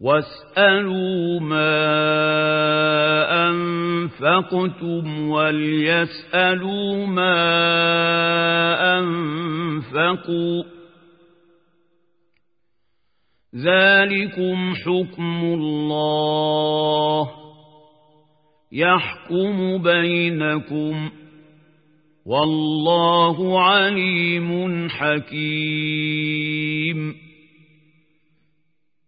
واسألوا ما أنفقتم وليسألوا ما أنفقوا ذلكم حكم الله يحكم بينكم والله عليم حكيم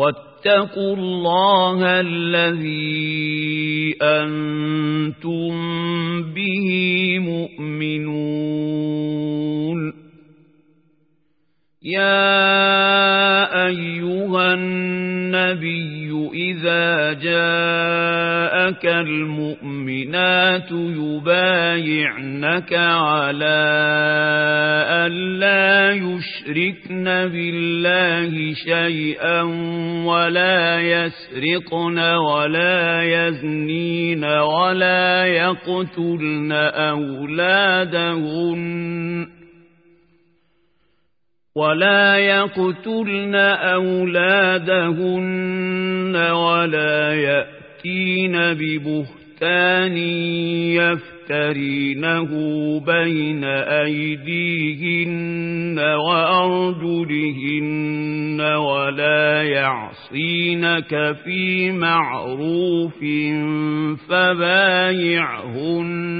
واتقوا الله الذي أنتم به مؤمنون. يا أيها النبي إذا جاءك المؤمنات يبايعنك على أن لا يشركن بالله شيئا ولا يسرقن ولا يزنين ولا يقتلن أولادهن ولا يقتلن أولادهن ولا يأتين ببهتان يفترينه بين أيديهن وأرجلهن ولا يعصينك في معروف فبايعهن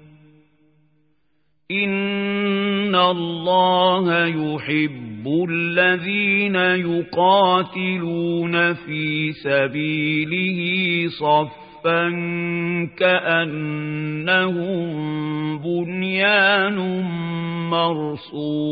إن الله يحب الذين يقاتلون في سبيله صفا كأنهم بنيان مرصوص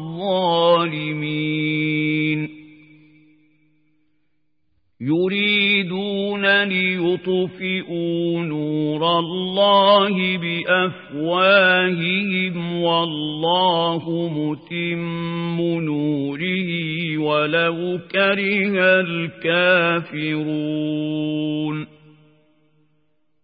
يريدون ليطفئوا نور الله بأفواههم والله متم نوره ولو كره الكافرون.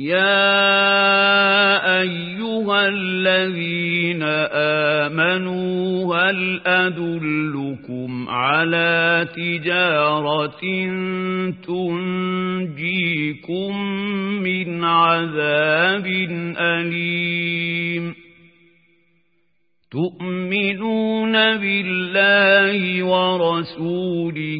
يا أيها الذين آمنوا هل أدلكم على تجارة تنجيكم من عذاب أليم تؤمنون بالله ورسوله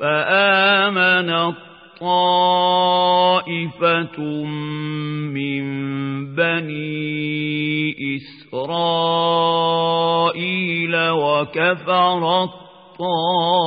فآمن الطائفة من بني إسرائيل وكفر الطائفة